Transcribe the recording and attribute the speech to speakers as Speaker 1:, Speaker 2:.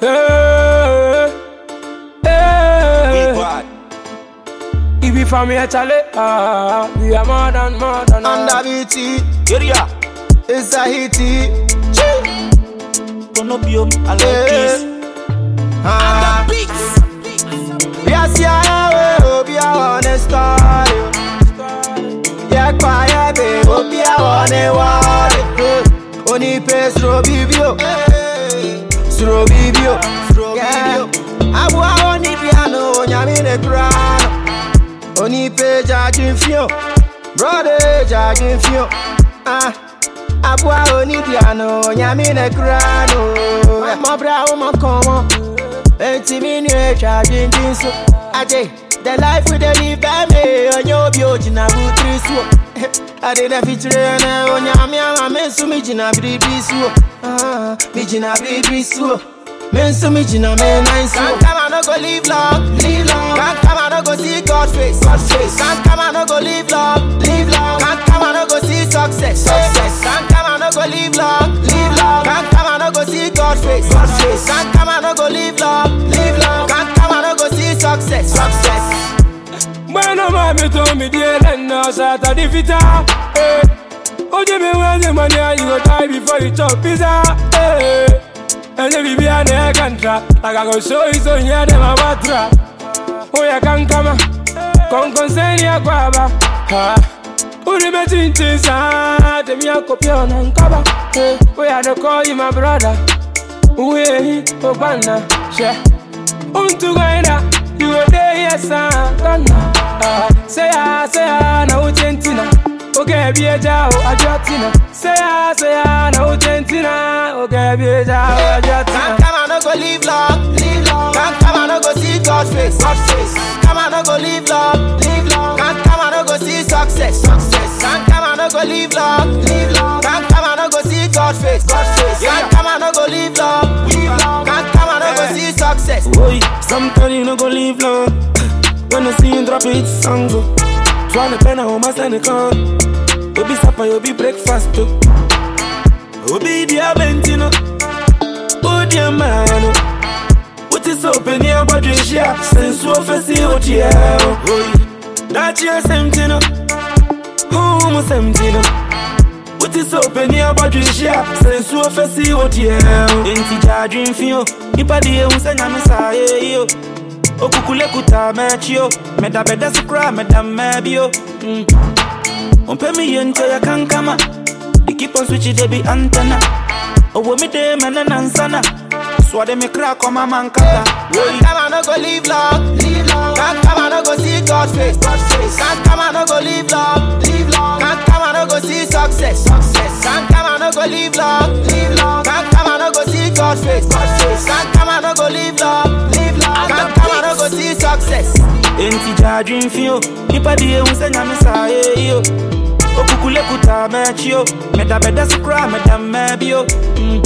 Speaker 1: Eh, eh. Hey, hey. If we from here, Charlie, ah, we are more than more than ah.
Speaker 2: Under BT,
Speaker 3: Area,
Speaker 2: it's a hitty.
Speaker 3: Konobium, I love
Speaker 2: Yeah.
Speaker 3: this.
Speaker 2: Ah,
Speaker 3: Beats.
Speaker 2: yes, yeah, we hope you want a oh, story. Yeah, quiet, babe, oh, hope you want a war. Only pay slow bibio, afro bibio abụ ahụ n'ibianụ onyamine kurano onipe jaji fio brode jaji fio. Ah, abụ ahụ n'ibianụ onyamine kurano mọbra ụmụkọ wọn etimi ni ẹja jinjin oh, oh, so. Ajé the life we dey live baby, mi onye obi ojina bụ trisuo. So. I did a feature na onyami ama me so mi jina biribi so. Ah, mi jina. Me so mi me nine so. Can't come I go live long, live long. Can't come I go see God face, God face. Can't come I go live long, live long. Can't come I go see success, success. Can't come I go live long, live long. Can't come I go see God face, God face. Can't come I go live long,
Speaker 1: Bueno mami to me dear and now sata di vita eh. Oje me when the money you go die before you chop pizza. Eh. And the baby and the contra Like I go show you so yeah them a batra Oh ya can come Con consegni a guava. Ha. Uri me chin sa Dem ya copion and cover. Eh. Oh ya the call you my brother. Uwe obana Share. Untu gaina, you a day Okay, be a jao, a jatina. Say say na ujentina. Okay, oh, be a jao, a
Speaker 2: Can't
Speaker 1: jatina.
Speaker 2: come I no go live long, live long. Come I no go see God face, God face. Come I no go live long, live long. Can't come I no go see success, success. Can't come I no go live long, live long. Can't come I no go see God face, God face. Come I no go live long, live long. Can't come I no go see success.
Speaker 4: Boy, sometimes you no go live long. When I see you drop it, song go. Tryna pen a home, I send a con. You be supper, you be breakfast too. You be the Aventino. Oh, dear man. What is open here, but you share. Since you face what you have. That year, something. Home, something. What is open here, but you share. Since you face what you have. Ain't charging for you. Ipa die misaye yo okukule kuta mechio meda beda sukra meda mebio mm. Ompe mi yente ya kankama they keep on switching they be antenna oh, owo mi de mena nansana swade mi crack on my man kaka
Speaker 2: Can't come I no go live long, live long. Can't come I no go see God face, God face. Can't come I no go live long, live long. Can't come I no go see success, success. Can't come I no go live long, live long. Can't come I no go see God face, God face. Can't come I no go live long, live long. Can't come I no go see success.
Speaker 4: enti jadwin fio nipa die unsenya misaye eh, yo okukule kuta mechio meda beda sukra meda mebio mm.